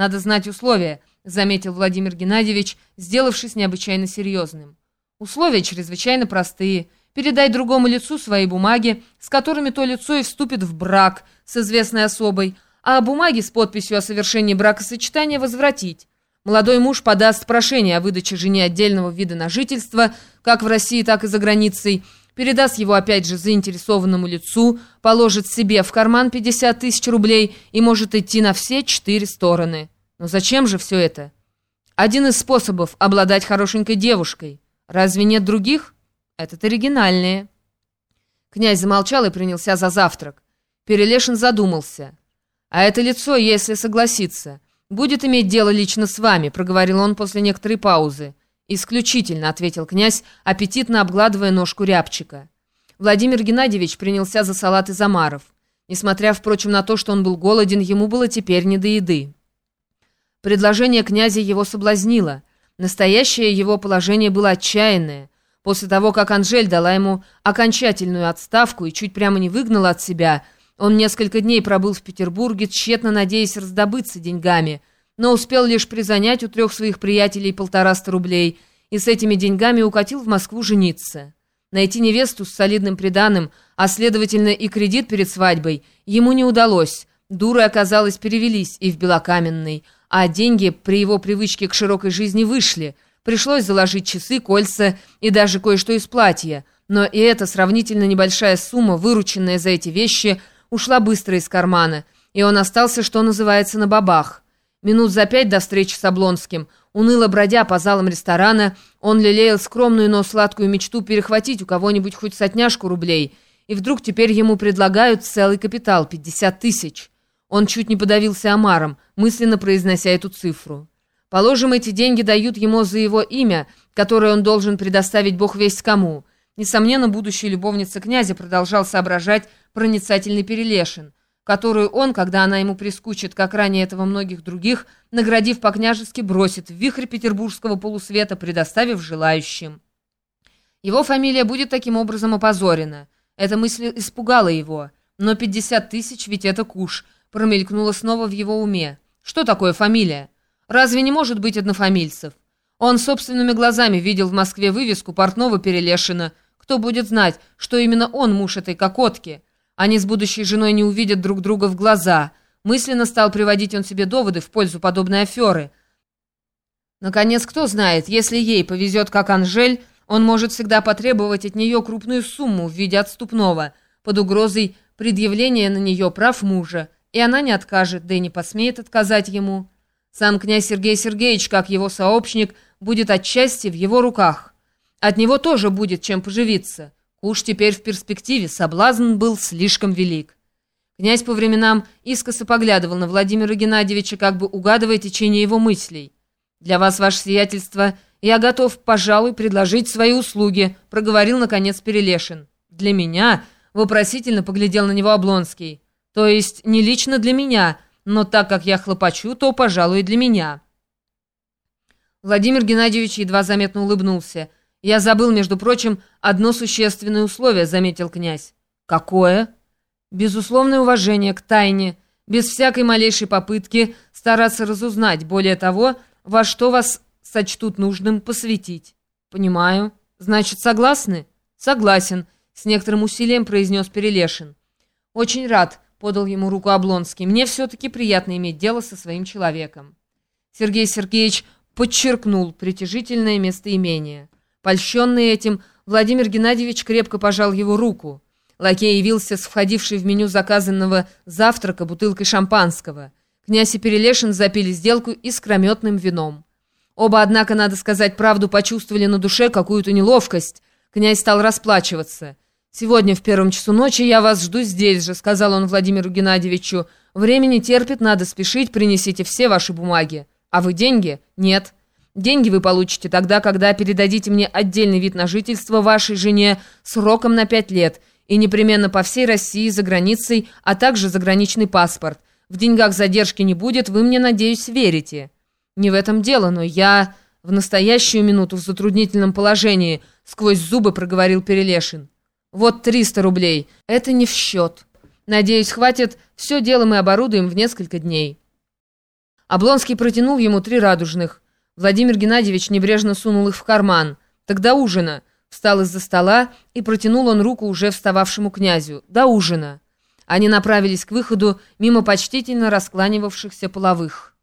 Надо знать условия», — заметил Владимир Геннадьевич, сделавшись необычайно серьезным. «Условия чрезвычайно простые. Передай другому лицу свои бумаги, с которыми то лицо и вступит в брак с известной особой, а бумаги с подписью о совершении бракосочетания возвратить. Молодой муж подаст прошение о выдаче жене отдельного вида на жительство, как в России, так и за границей, передаст его опять же заинтересованному лицу, положит себе в карман 50 тысяч рублей и может идти на все четыре стороны. Но зачем же все это? Один из способов обладать хорошенькой девушкой. Разве нет других? Этот оригинальнее. Князь замолчал и принялся за завтрак. Перелешин задумался. А это лицо, если согласится, будет иметь дело лично с вами, проговорил он после некоторой паузы. «Исключительно», — ответил князь, аппетитно обгладывая ножку рябчика. Владимир Геннадьевич принялся за салат из омаров. Несмотря, впрочем, на то, что он был голоден, ему было теперь не до еды. Предложение князя его соблазнило. Настоящее его положение было отчаянное. После того, как Анжель дала ему окончательную отставку и чуть прямо не выгнала от себя, он несколько дней пробыл в Петербурге, тщетно надеясь раздобыться деньгами — но успел лишь призанять у трех своих приятелей полтораста рублей и с этими деньгами укатил в Москву жениться. Найти невесту с солидным приданым, а следовательно и кредит перед свадьбой, ему не удалось. Дуры, оказалось, перевелись и в Белокаменный, а деньги при его привычке к широкой жизни вышли. Пришлось заложить часы, кольца и даже кое-что из платья. Но и эта сравнительно небольшая сумма, вырученная за эти вещи, ушла быстро из кармана, и он остался, что называется, на бабах. Минут за пять до встречи с Облонским, уныло бродя по залам ресторана, он лелеял скромную, но сладкую мечту перехватить у кого-нибудь хоть сотняшку рублей, и вдруг теперь ему предлагают целый капитал — 50 тысяч. Он чуть не подавился омаром, мысленно произнося эту цифру. Положим, эти деньги дают ему за его имя, которое он должен предоставить бог весть кому. Несомненно, будущая любовница князя продолжал соображать проницательный Перелешин которую он, когда она ему прискучит, как ранее этого многих других, наградив по-княжески, бросит в вихрь петербургского полусвета, предоставив желающим. Его фамилия будет таким образом опозорена. Эта мысль испугала его. Но 50 тысяч, ведь это куш, промелькнуло снова в его уме. Что такое фамилия? Разве не может быть однофамильцев? Он собственными глазами видел в Москве вывеску портного Перелешина. Кто будет знать, что именно он муж этой кокотки? Они с будущей женой не увидят друг друга в глаза. Мысленно стал приводить он себе доводы в пользу подобной аферы. Наконец, кто знает, если ей повезет как Анжель, он может всегда потребовать от нее крупную сумму в виде отступного, под угрозой предъявления на нее прав мужа, и она не откажет, да и не посмеет отказать ему. Сам князь Сергей Сергеевич, как его сообщник, будет отчасти в его руках. От него тоже будет чем поживиться. Уж теперь в перспективе соблазн был слишком велик. Князь по временам искоса поглядывал на Владимира Геннадьевича, как бы угадывая течение его мыслей. «Для вас, ваше сиятельство, я готов, пожалуй, предложить свои услуги», проговорил, наконец, Перелешин. «Для меня?» — вопросительно поглядел на него Облонский. «То есть не лично для меня, но так как я хлопочу, то, пожалуй, для меня». Владимир Геннадьевич едва заметно улыбнулся — «Я забыл, между прочим, одно существенное условие», — заметил князь. «Какое?» «Безусловное уважение к тайне, без всякой малейшей попытки стараться разузнать, более того, во что вас сочтут нужным посвятить». «Понимаю. Значит, согласны?» «Согласен», — с некоторым усилием произнес Перелешин. «Очень рад», — подал ему руку Облонский. «Мне все-таки приятно иметь дело со своим человеком». Сергей Сергеевич подчеркнул притяжительное местоимение. Польщенный этим, Владимир Геннадьевич крепко пожал его руку. Лакей явился с входившей в меню заказанного завтрака бутылкой шампанского. Князь и Перелешин запили сделку искрометным вином. Оба, однако, надо сказать правду, почувствовали на душе какую-то неловкость. Князь стал расплачиваться. «Сегодня в первом часу ночи я вас жду здесь же», — сказал он Владимиру Геннадьевичу. «Времени терпит, надо спешить, принесите все ваши бумаги. А вы деньги? Нет». Деньги вы получите тогда, когда передадите мне отдельный вид на жительство вашей жене сроком на пять лет и непременно по всей России за границей, а также заграничный паспорт. В деньгах задержки не будет, вы мне, надеюсь, верите. Не в этом дело, но я в настоящую минуту в затруднительном положении, сквозь зубы проговорил Перелешин. Вот 300 рублей. Это не в счет. Надеюсь, хватит. Все дело мы оборудуем в несколько дней. Облонский протянул ему три радужных. Владимир Геннадьевич небрежно сунул их в карман. «Так до ужина!» Встал из-за стола и протянул он руку уже встававшему князю. «До ужина!» Они направились к выходу мимо почтительно раскланивавшихся половых.